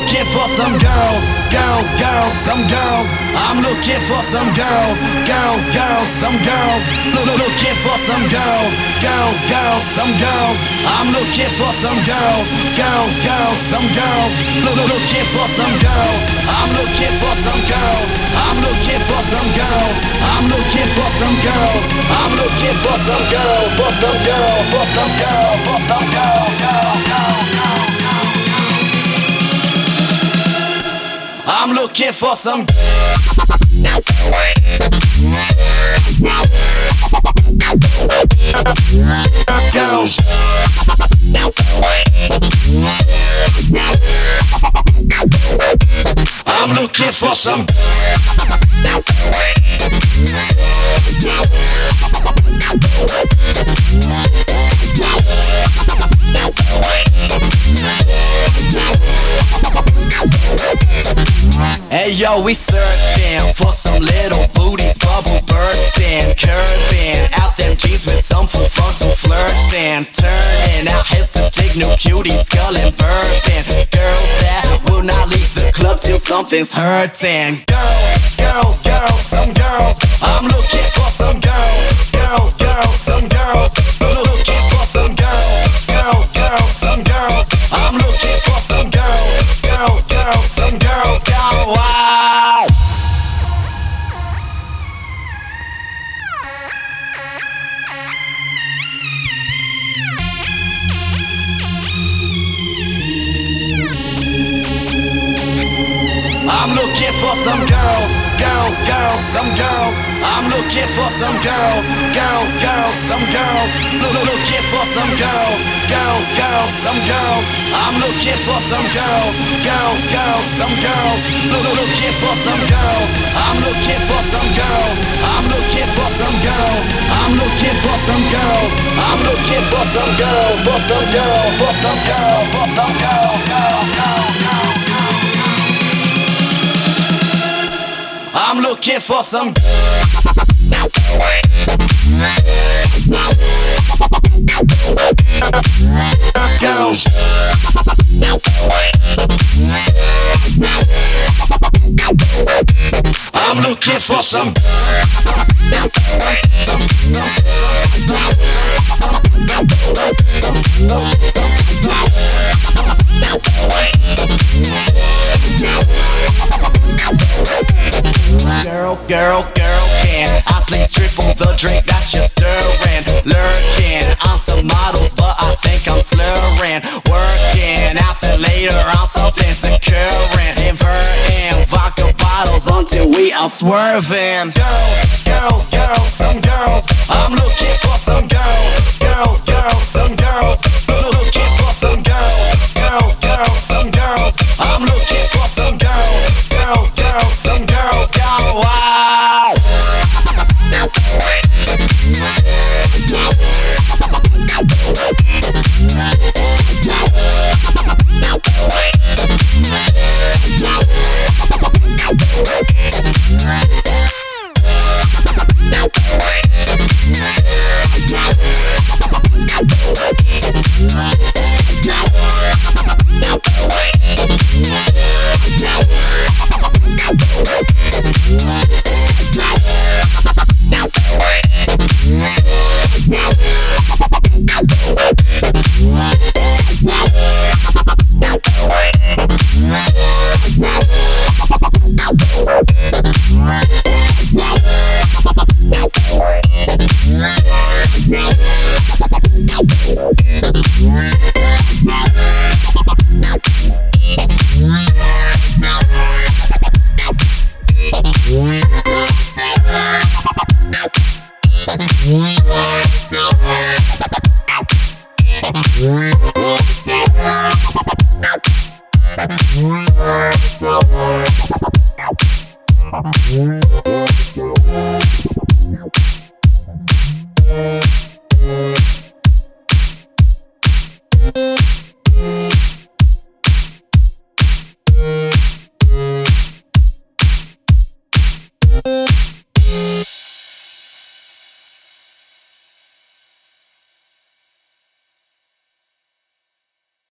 looking for some girls, girls, girls, some girls. I'm looking for some girls, girls, girls, some girls. Look, looking for some girls, girls, girls, some girls. I'm looking for some girls, girls, girls, some girls. Look, looking for some girls. I'm looking for some girls. I'm looking for some girls. I'm looking for some girls. I'm looking for some girls, for some girls, for some girls, for some girls, girls, girls, looking for some girls. I'm looking for some yo, we searching for some little booties, bubble bursting, curving out them jeans with some full frontal flirting, turning out heads to signal cuties, skull and burping. Girls that will not leave the club till something's hurting. Girls, girls, girls, some girls. I'm looking for some girls, girls, girls, some girls. For some girls, girls, girls, some girls. I'm looking for some girls, girls, girls, some girls. Look, looking for some girls, girls, girls, some girls. I'm looking for some girls, girls, girls, some girls. Look, looking for some girls. I'm looking for some girls. I'm looking for some girls. I'm looking for some girls. I'm looking for some girls, for some girls, for some girls, for some girls, girls, girls, looking for some girls. I'm looking for some Girl, girl, can I please triple the drink that you're stirring? Lurking on some models, but I think I'm slurring. Working out the later on something securing. Inverting vodka bottles until we are swerving. Girls, girls, girls, some girls. I'm looking for some girls. Girls, girls, some girls. Yeah. Bye.